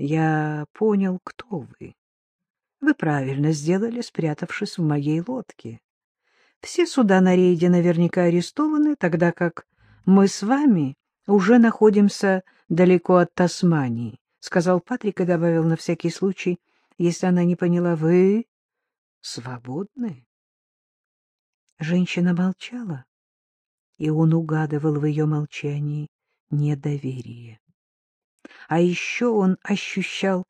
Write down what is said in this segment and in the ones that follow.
Я понял, кто вы. Вы правильно сделали, спрятавшись в моей лодке. Все суда на рейде наверняка арестованы, тогда как мы с вами уже находимся далеко от Тасмании, — сказал Патрик и добавил на всякий случай, если она не поняла, вы свободны. Женщина молчала, и он угадывал в ее молчании недоверие. А еще он ощущал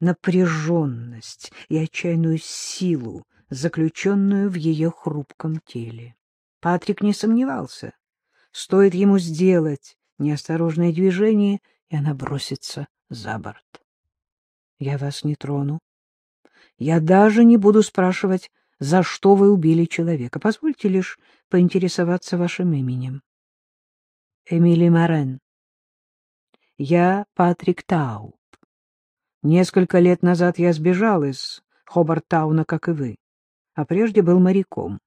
напряженность и отчаянную силу, заключенную в ее хрупком теле. Патрик не сомневался. Стоит ему сделать неосторожное движение, и она бросится за борт. Я вас не трону. Я даже не буду спрашивать, за что вы убили человека. Позвольте лишь поинтересоваться вашим именем. Эмили Морен. Я Патрик Тауп. Несколько лет назад я сбежал из Хобартауна, как и вы, а прежде был моряком.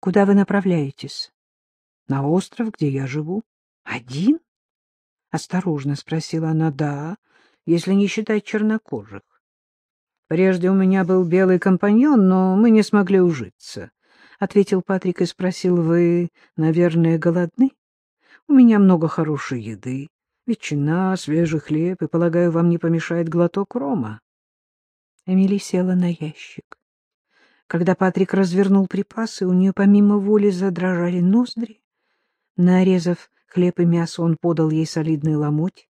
Куда вы направляетесь? На остров, где я живу. Один? Осторожно спросила она. Да, если не считать чернокожих. Прежде у меня был белый компаньон, но мы не смогли ужиться. — ответил Патрик и спросил, — вы, наверное, голодны? У меня много хорошей еды, ветчина, свежий хлеб, и, полагаю, вам не помешает глоток рома. Эмили села на ящик. Когда Патрик развернул припасы, у нее помимо воли задрожали ноздри. Нарезав хлеб и мясо, он подал ей солидный ломоть.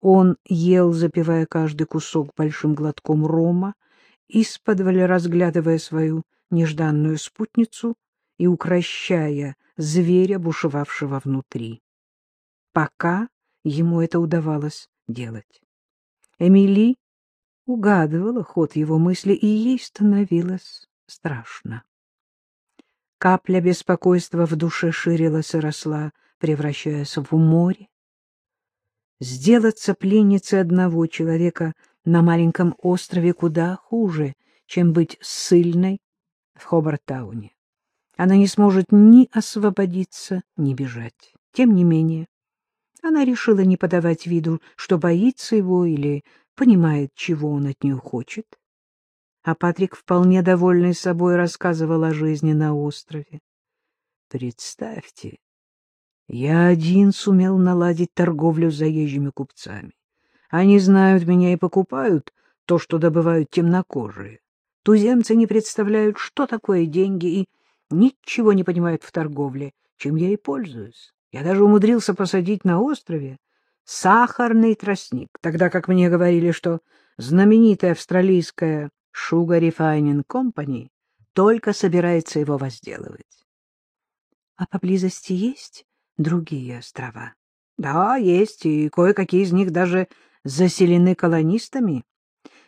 Он ел, запивая каждый кусок большим глотком рома, исподволь разглядывая свою нежданную спутницу и укращая зверя, бушевавшего внутри. Пока ему это удавалось делать. Эмили угадывала ход его мысли, и ей становилось страшно. Капля беспокойства в душе ширилась и росла, превращаясь в море. Сделаться пленницей одного человека на маленьком острове куда хуже, чем быть ссыльной в Хобартауне. Она не сможет ни освободиться, ни бежать. Тем не менее, она решила не подавать виду, что боится его или понимает, чего он от нее хочет. А Патрик, вполне довольный собой, рассказывал о жизни на острове. Представьте, я один сумел наладить торговлю с заезжими купцами. Они знают меня и покупают то, что добывают темнокожие. Туземцы не представляют, что такое деньги, и ничего не понимают в торговле, чем я и пользуюсь. Я даже умудрился посадить на острове сахарный тростник, тогда как мне говорили, что знаменитая австралийская Sugar Refining Company только собирается его возделывать. — А поблизости есть другие острова? — Да, есть, и кое-какие из них даже заселены колонистами.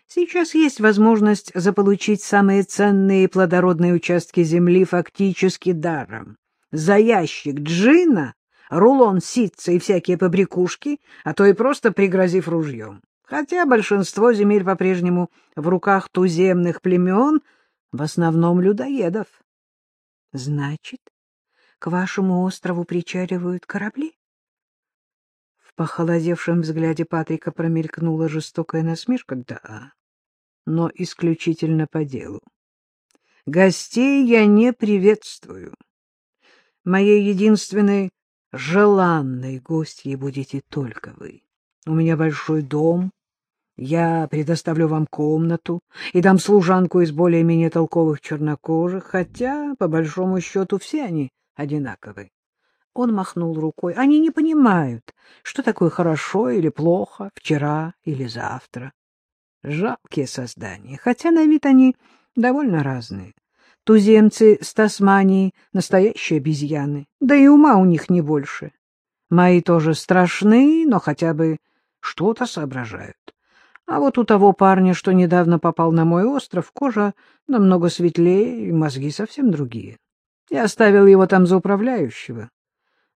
Сейчас есть возможность заполучить самые ценные плодородные участки земли фактически даром. За ящик джина, рулон ситца и всякие побрякушки, а то и просто пригрозив ружьем. Хотя большинство земель по-прежнему в руках туземных племен, в основном людоедов. Значит, к вашему острову причаливают корабли? В похолодевшем взгляде Патрика промелькнула жестокая насмешка. Да, но исключительно по делу. Гостей я не приветствую. Моей единственной желанной гостьей будете только вы. У меня большой дом, я предоставлю вам комнату и дам служанку из более-менее толковых чернокожих, хотя, по большому счету, все они одинаковы. Он махнул рукой. Они не понимают, что такое хорошо или плохо, вчера или завтра. Жалкие создания, хотя на вид они довольно разные. Туземцы с Тасмании — настоящие обезьяны, да и ума у них не больше. Мои тоже страшны, но хотя бы что-то соображают. А вот у того парня, что недавно попал на мой остров, кожа намного светлее и мозги совсем другие. Я оставил его там за управляющего.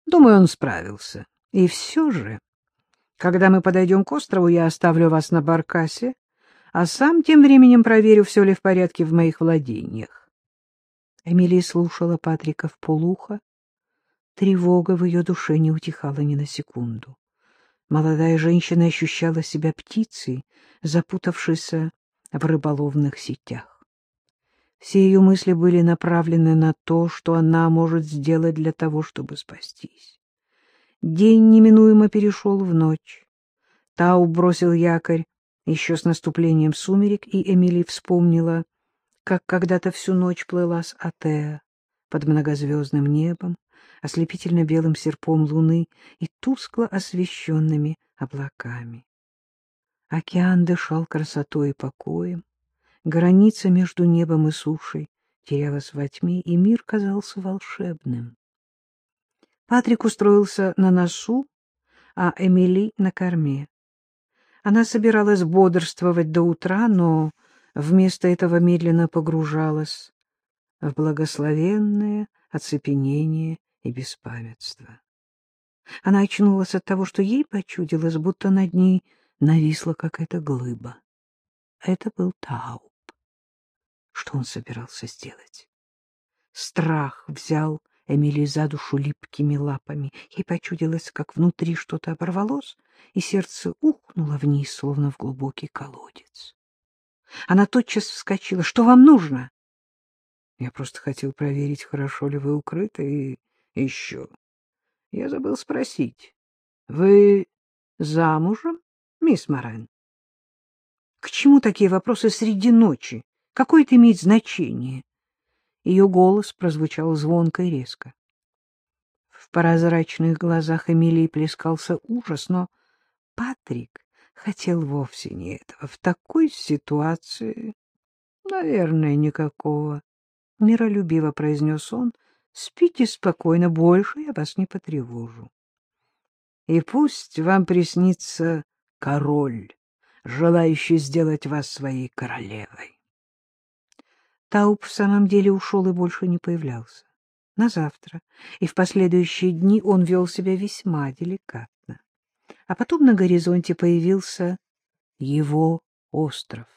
Думаю, он справился. И все же, когда мы подойдем к острову, я оставлю вас на баркасе, а сам тем временем проверю, все ли в порядке в моих владениях. Эмилия слушала Патрика в полухо. Тревога в ее душе не утихала ни на секунду. Молодая женщина ощущала себя птицей, запутавшейся в рыболовных сетях. Все ее мысли были направлены на то, что она может сделать для того, чтобы спастись. День неминуемо перешел в ночь. Тау бросил якорь еще с наступлением сумерек, и Эмили вспомнила, как когда-то всю ночь плыла с Атеа под многозвездным небом, ослепительно белым серпом луны и тускло освещенными облаками. Океан дышал красотой и покоем, граница между небом и сушей терялась во тьме, и мир казался волшебным. Патрик устроился на носу, а Эмили — на корме. Она собиралась бодрствовать до утра, но вместо этого медленно погружалась в благословенное оцепенение и беспамятство. Она очнулась от того, что ей почудилось, будто над ней нависла какая-то глыба. Это был Тауб. Что он собирался сделать? Страх взял Эмили за душу липкими лапами. Ей почудилось, как внутри что-то оборвалось, и сердце ухнуло вниз, словно в глубокий колодец. Она тотчас вскочила. — Что вам нужно? — Я просто хотел проверить, хорошо ли вы укрыты, и еще. Я забыл спросить. Вы замужем, мисс Морен? К чему такие вопросы среди ночи? Какое это имеет значение? Ее голос прозвучал звонко и резко. В прозрачных глазах Эмилии плескался ужас, но Патрик хотел вовсе не этого. В такой ситуации, наверное, никакого. Миролюбиво произнес он, спите спокойно, больше я вас не потревожу. И пусть вам приснится король, желающий сделать вас своей королевой. Тауп в самом деле ушел и больше не появлялся. На завтра и в последующие дни он вел себя весьма деликатно. А потом на горизонте появился его остров.